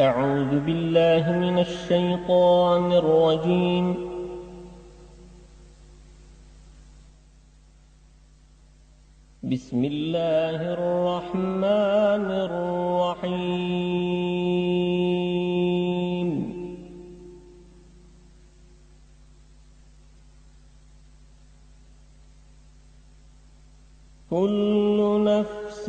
أعوذ بالله من الشيطان الرجيم. بسم الله الرحمن الرحيم. كل نفس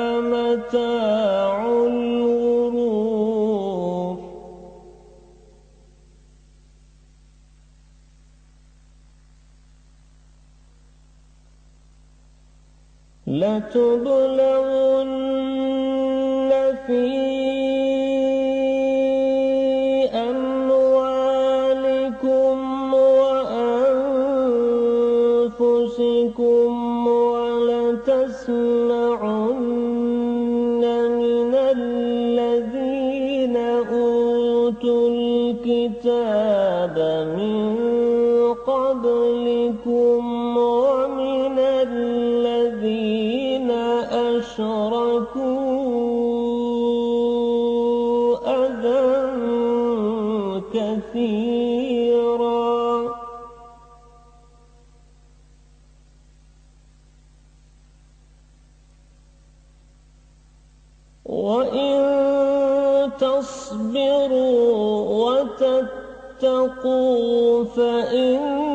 متاع الغرور لتبلغن الكتاب من قبلكم ومن الذين أشركوا أذى كثيرا. وإن تصبروا وتتقوا فإن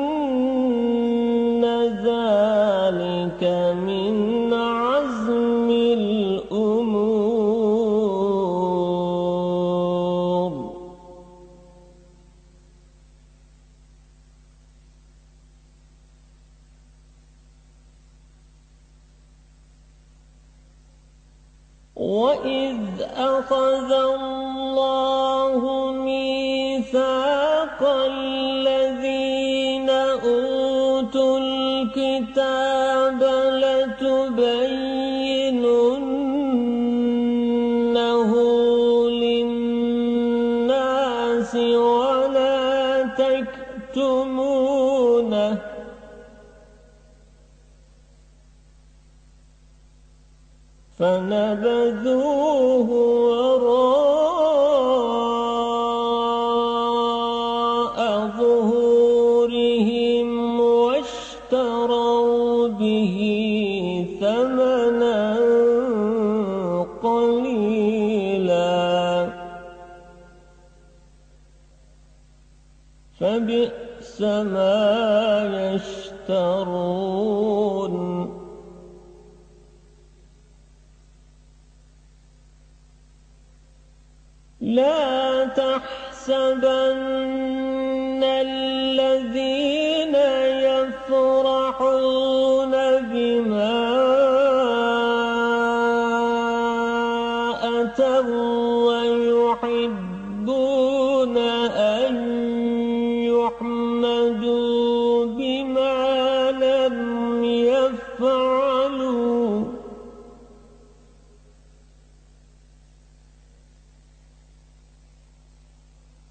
وإذ أخذ الله ميثاق لا تحسبن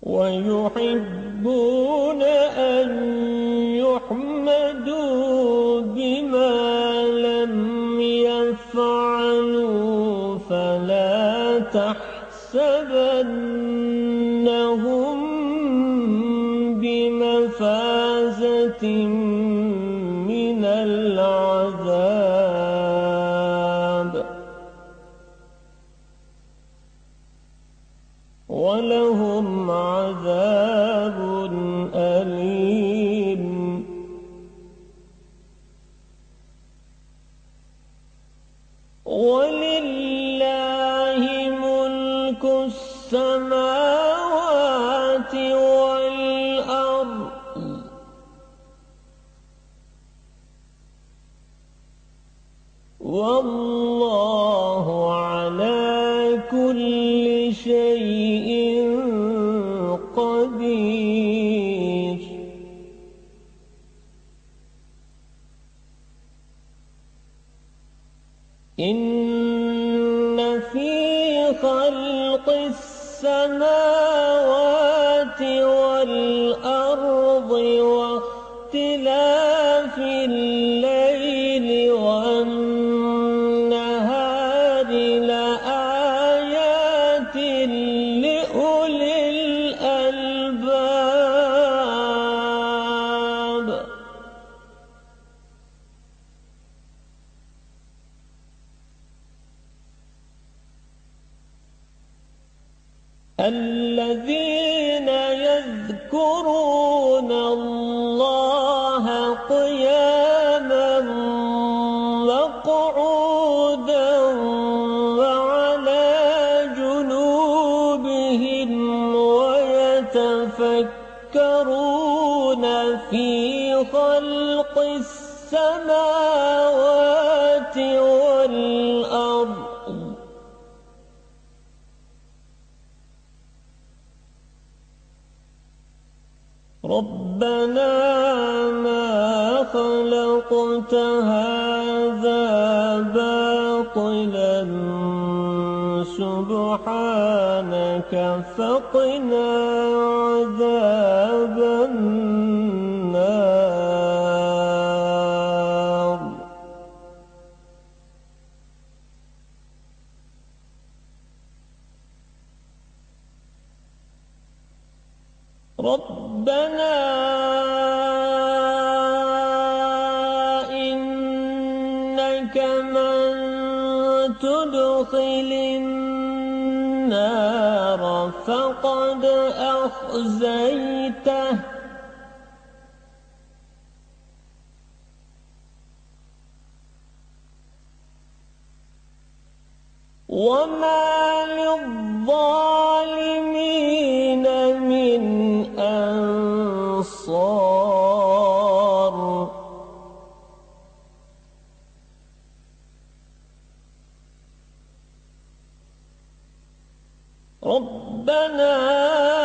ويحبون أن يحمدوا ولهم عذاب قدير. ويتفكرون في خلق السماوات والأرض. ربنا ما خلقت هذا سبحانك فقنا عذاب أخزيته وما للظالمين من أنصار. ربنا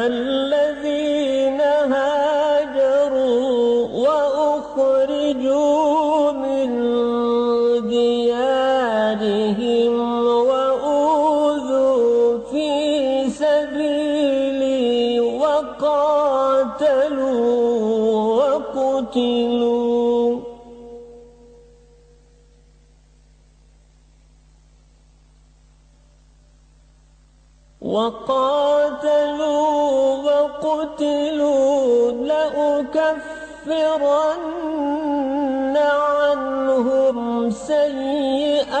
فالذين هاجروا وأخرجوا من ديارهم وأوذوا في سبيلي وقاتلوا وقتلوا. وقاتلوا وقتلوا لأكفرن عنهم سيئاتهم.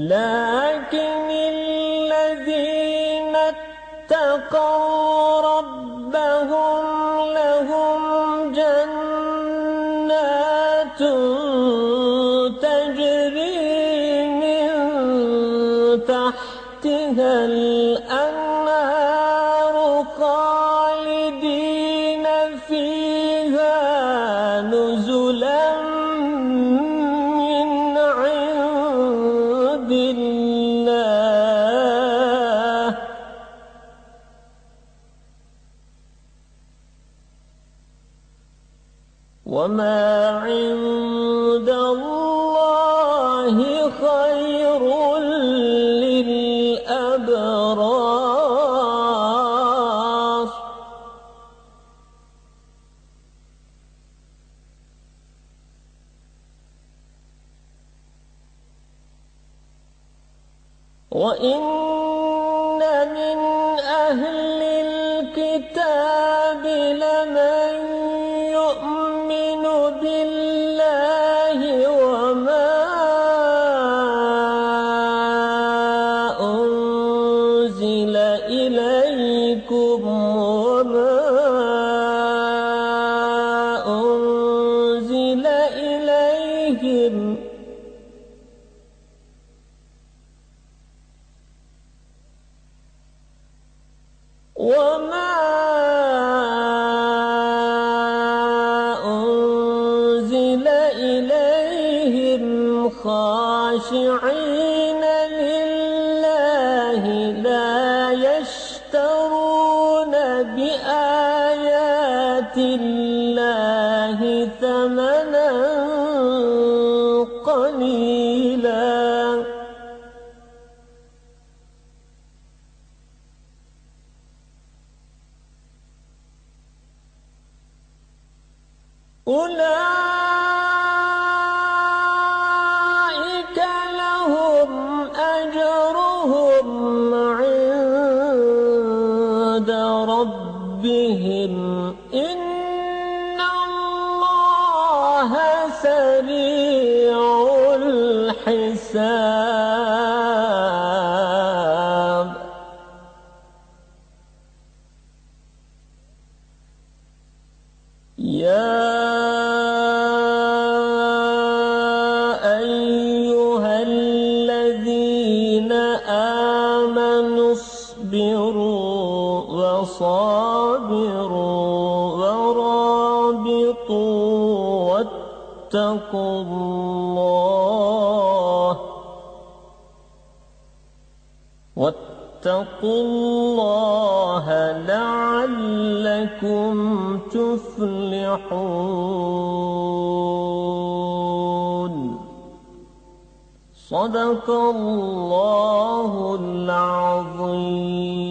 لكن الذين اتقوا ربهم لهم جنات تجري من تحتها الأنهار خالدين وإن الله ثمنا قليلا. أولئك إن الله سريع الحساب ورابطوا واتقوا الله واتقوا الله لعلكم تفلحون. صدق الله العظيم.